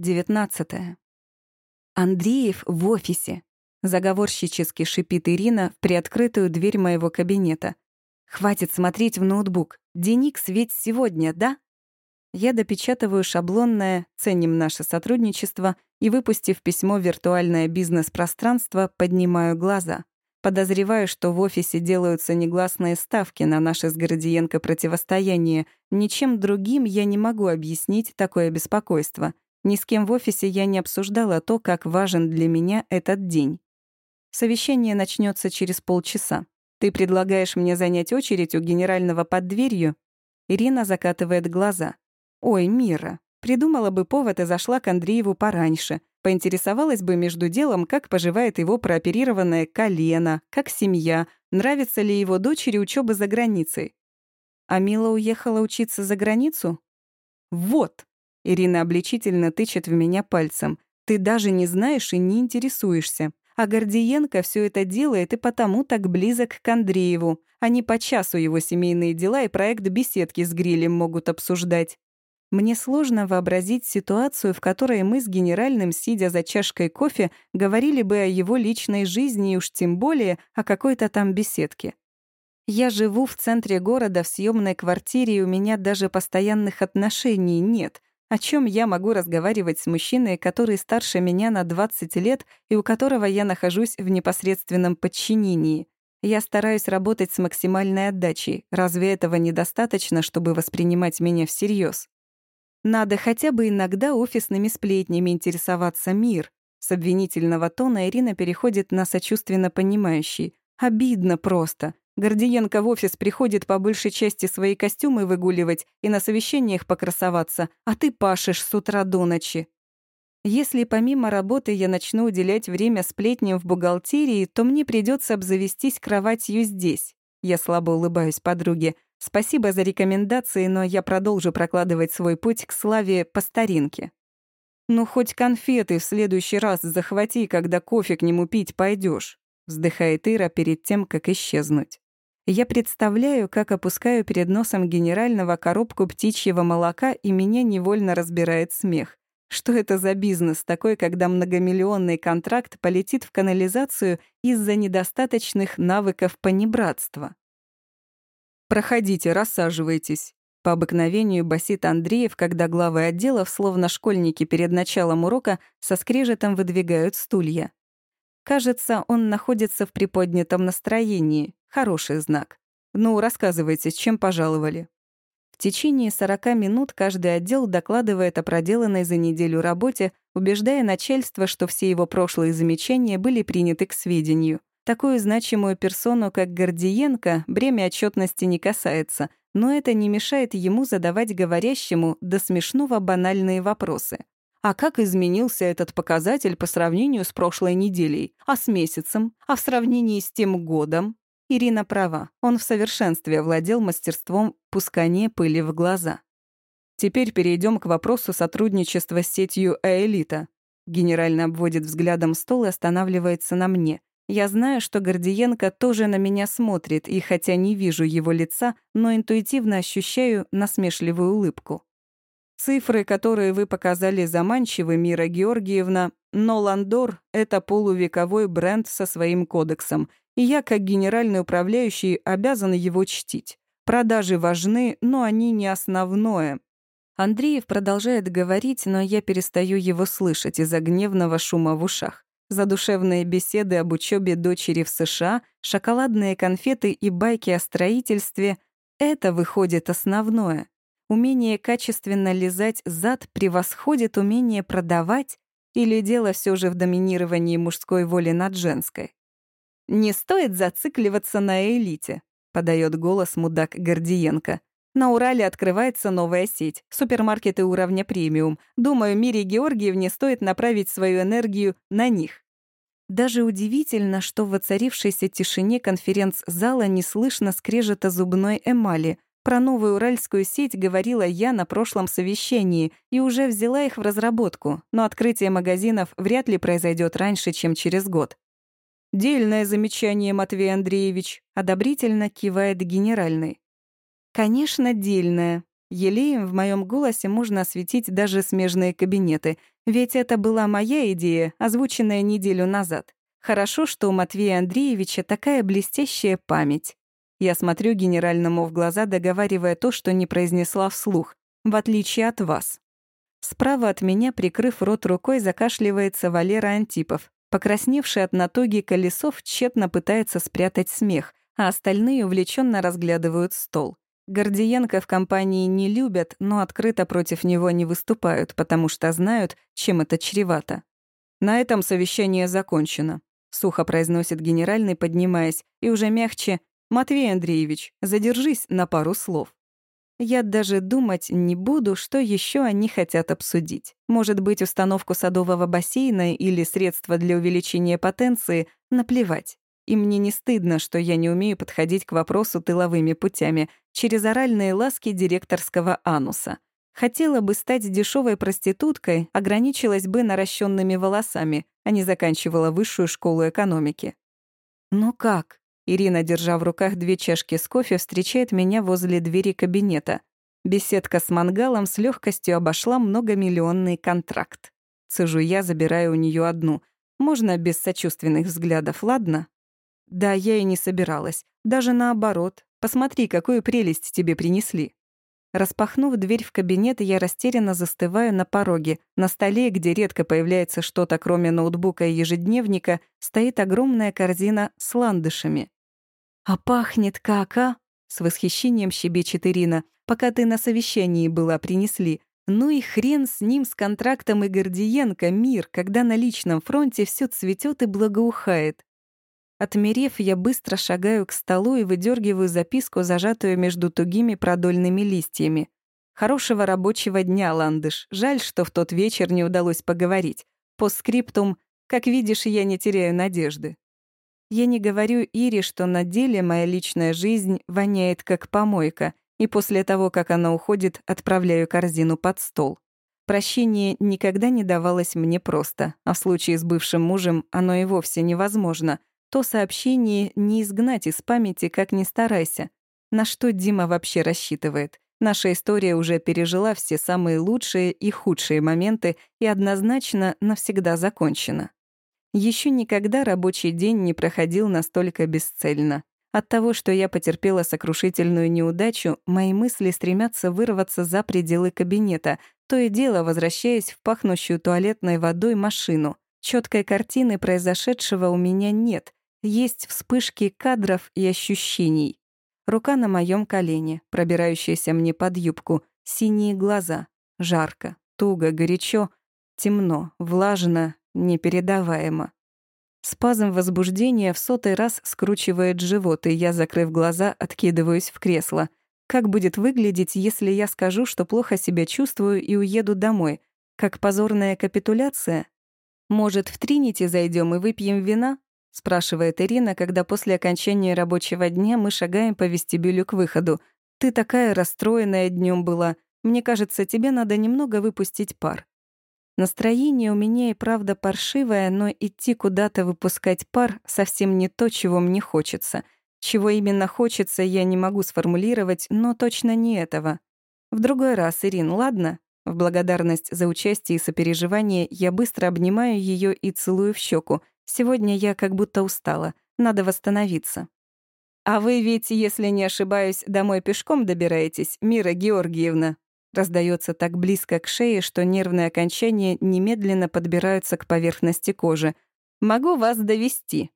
19. Андреев в офисе. Заговорщически шипит Ирина в приоткрытую дверь моего кабинета. «Хватит смотреть в ноутбук. Деникс ведь сегодня, да?» Я допечатываю шаблонное «Ценим наше сотрудничество» и, выпустив письмо в виртуальное бизнес-пространство, поднимаю глаза. Подозреваю, что в офисе делаются негласные ставки на наше с Гордиенко противостояние. Ничем другим я не могу объяснить такое беспокойство — ни с кем в офисе я не обсуждала то, как важен для меня этот день. Совещание начнется через полчаса. Ты предлагаешь мне занять очередь у генерального под дверью? Ирина закатывает глаза. Ой, Мира, придумала бы повод и зашла к Андрееву пораньше. Поинтересовалась бы между делом, как поживает его прооперированное колено, как семья, нравится ли его дочери учеба за границей. А Мила уехала учиться за границу? Вот, Ирина обличительно тычет в меня пальцем. «Ты даже не знаешь и не интересуешься. А Гордиенко все это делает и потому так близок к Андрееву. Они по часу его семейные дела и проект беседки с грилем могут обсуждать. Мне сложно вообразить ситуацию, в которой мы с генеральным, сидя за чашкой кофе, говорили бы о его личной жизни и уж тем более о какой-то там беседке. Я живу в центре города в съемной квартире, и у меня даже постоянных отношений нет — о чем я могу разговаривать с мужчиной, который старше меня на 20 лет и у которого я нахожусь в непосредственном подчинении? Я стараюсь работать с максимальной отдачей. Разве этого недостаточно, чтобы воспринимать меня всерьез? Надо хотя бы иногда офисными сплетнями интересоваться мир. С обвинительного тона Ирина переходит на сочувственно понимающий. Обидно просто. Гордиенко в офис приходит по большей части свои костюмы выгуливать и на совещаниях покрасоваться, а ты пашешь с утра до ночи. Если помимо работы я начну уделять время сплетням в бухгалтерии, то мне придется обзавестись кроватью здесь. Я слабо улыбаюсь подруге. Спасибо за рекомендации, но я продолжу прокладывать свой путь к славе по старинке. Ну, хоть конфеты в следующий раз захвати, когда кофе к нему пить пойдешь, вздыхает Ира перед тем, как исчезнуть. Я представляю, как опускаю перед носом генерального коробку птичьего молока, и меня невольно разбирает смех. Что это за бизнес такой, когда многомиллионный контракт полетит в канализацию из-за недостаточных навыков понебратства? «Проходите, рассаживайтесь», — по обыкновению басит Андреев, когда главы отделов, словно школьники перед началом урока, со скрежетом выдвигают стулья. Кажется, он находится в приподнятом настроении. Хороший знак. Ну, рассказывайте, с чем пожаловали. В течение 40 минут каждый отдел докладывает о проделанной за неделю работе, убеждая начальство, что все его прошлые замечания были приняты к сведению. Такую значимую персону, как Гордиенко, бремя отчетности не касается, но это не мешает ему задавать говорящему до смешного банальные вопросы. А как изменился этот показатель по сравнению с прошлой неделей? А с месяцем? А в сравнении с тем годом? Ирина права, он в совершенстве владел мастерством пускания пыли в глаза. Теперь перейдем к вопросу сотрудничества с сетью «Аэлита». Генерально обводит взглядом стол и останавливается на мне. Я знаю, что Гордиенко тоже на меня смотрит, и хотя не вижу его лица, но интуитивно ощущаю насмешливую улыбку. Цифры, которые вы показали заманчивы, Мира Георгиевна, но Ландор — это полувековой бренд со своим кодексом, и я, как генеральный управляющий, обязан его чтить. Продажи важны, но они не основное. Андреев продолжает говорить, но я перестаю его слышать из-за гневного шума в ушах. Задушевные беседы об учебе дочери в США, шоколадные конфеты и байки о строительстве — это выходит основное. Умение качественно лизать зад превосходит умение продавать или дело все же в доминировании мужской воли над женской? «Не стоит зацикливаться на элите», — подает голос мудак Гордиенко. «На Урале открывается новая сеть, супермаркеты уровня премиум. Думаю, Мире Георгиевне стоит направить свою энергию на них». Даже удивительно, что в воцарившейся тишине конференц-зала не слышно скрежета зубной эмали. Про новую уральскую сеть говорила я на прошлом совещании и уже взяла их в разработку, но открытие магазинов вряд ли произойдет раньше, чем через год. «Дельное замечание, Матвей Андреевич», — одобрительно кивает генеральный. «Конечно, дельное», Елеем в моем голосе можно осветить даже смежные кабинеты, ведь это была моя идея, озвученная неделю назад. Хорошо, что у Матвея Андреевича такая блестящая память. Я смотрю генеральному в глаза, договаривая то, что не произнесла вслух, в отличие от вас. Справа от меня, прикрыв рот рукой, закашливается Валера Антипов. Покрасневший от натуги колесов тщетно пытается спрятать смех, а остальные увлеченно разглядывают стол. Гордиенко в компании не любят, но открыто против него не выступают, потому что знают, чем это чревато. «На этом совещание закончено», — сухо произносит генеральный, поднимаясь, и уже мягче «Матвей Андреевич, задержись на пару слов». Я даже думать не буду, что еще они хотят обсудить. Может быть, установку садового бассейна или средства для увеличения потенции, наплевать. И мне не стыдно, что я не умею подходить к вопросу тыловыми путями, через оральные ласки директорского ануса. Хотела бы стать дешевой проституткой, ограничилась бы наращенными волосами, а не заканчивала высшую школу экономики. «Ну как?» Ирина, держа в руках две чашки с кофе, встречает меня возле двери кабинета. Беседка с мангалом с легкостью обошла многомиллионный контракт. Цежу я, забираю у нее одну. Можно без сочувственных взглядов, ладно? Да, я и не собиралась. Даже наоборот. Посмотри, какую прелесть тебе принесли. Распахнув дверь в кабинет, я растерянно застываю на пороге. На столе, где редко появляется что-то, кроме ноутбука и ежедневника, стоит огромная корзина с ландышами. «А пахнет как, а?» — с восхищением щебечет Ирина. «Пока ты на совещании была, принесли. Ну и хрен с ним, с контрактом и Гордиенко, мир, когда на личном фронте все цветет и благоухает». Отмерев, я быстро шагаю к столу и выдергиваю записку, зажатую между тугими продольными листьями. «Хорошего рабочего дня, Ландыш. Жаль, что в тот вечер не удалось поговорить. По скриптум, как видишь, я не теряю надежды. Я не говорю Ире, что на деле моя личная жизнь воняет как помойка, и после того, как она уходит, отправляю корзину под стол. Прощение никогда не давалось мне просто, а в случае с бывшим мужем оно и вовсе невозможно. То сообщение не изгнать из памяти, как ни старайся. На что Дима вообще рассчитывает? Наша история уже пережила все самые лучшие и худшие моменты и однозначно навсегда закончена. Еще никогда рабочий день не проходил настолько бесцельно. От того, что я потерпела сокрушительную неудачу, мои мысли стремятся вырваться за пределы кабинета, то и дело возвращаясь в пахнущую туалетной водой машину. Четкой картины произошедшего у меня нет. Есть вспышки кадров и ощущений. Рука на моем колене, пробирающаяся мне под юбку, синие глаза. Жарко, туго, горячо, темно, влажно, непередаваемо. Спазм возбуждения в сотый раз скручивает живот, и я, закрыв глаза, откидываюсь в кресло. Как будет выглядеть, если я скажу, что плохо себя чувствую и уеду домой? Как позорная капитуляция? Может, в Тринити зайдем и выпьем вина? Спрашивает Ирина, когда после окончания рабочего дня мы шагаем по вестибюлю к выходу. Ты такая расстроенная днем была. Мне кажется, тебе надо немного выпустить пар. Настроение у меня и правда паршивое, но идти куда-то выпускать пар совсем не то, чего мне хочется. Чего именно хочется, я не могу сформулировать, но точно не этого. В другой раз, Ирин, ладно? В благодарность за участие и сопереживание я быстро обнимаю ее и целую в щеку. Сегодня я как будто устала. Надо восстановиться. «А вы ведь, если не ошибаюсь, домой пешком добираетесь, Мира Георгиевна?» Раздается так близко к шее, что нервные окончания немедленно подбираются к поверхности кожи. «Могу вас довести.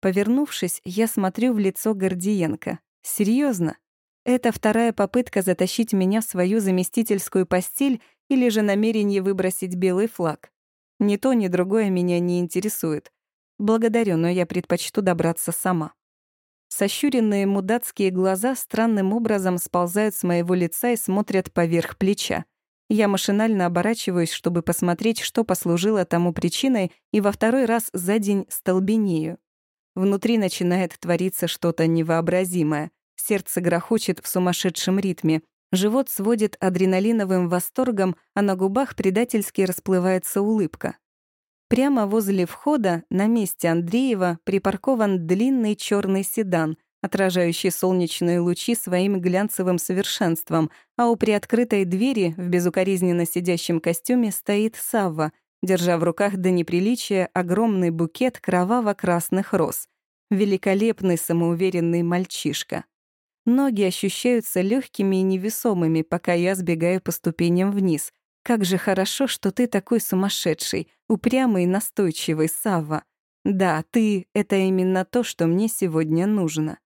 Повернувшись, я смотрю в лицо Гордиенко. Серьезно? Это вторая попытка затащить меня в свою заместительскую постель или же намерение выбросить белый флаг. Ни то, ни другое меня не интересует. Благодарю, но я предпочту добраться сама. Сощуренные мудацкие глаза странным образом сползают с моего лица и смотрят поверх плеча. Я машинально оборачиваюсь, чтобы посмотреть, что послужило тому причиной, и во второй раз за день столбенею. Внутри начинает твориться что-то невообразимое. Сердце грохочет в сумасшедшем ритме. Живот сводит адреналиновым восторгом, а на губах предательски расплывается улыбка. Прямо возле входа, на месте Андреева, припаркован длинный черный седан. отражающий солнечные лучи своим глянцевым совершенством, а у приоткрытой двери в безукоризненно сидящем костюме стоит Савва, держа в руках до неприличия огромный букет кроваво-красных роз. Великолепный самоуверенный мальчишка. Ноги ощущаются легкими и невесомыми, пока я сбегаю по ступеням вниз. Как же хорошо, что ты такой сумасшедший, упрямый и настойчивый, Савва. Да, ты — это именно то, что мне сегодня нужно.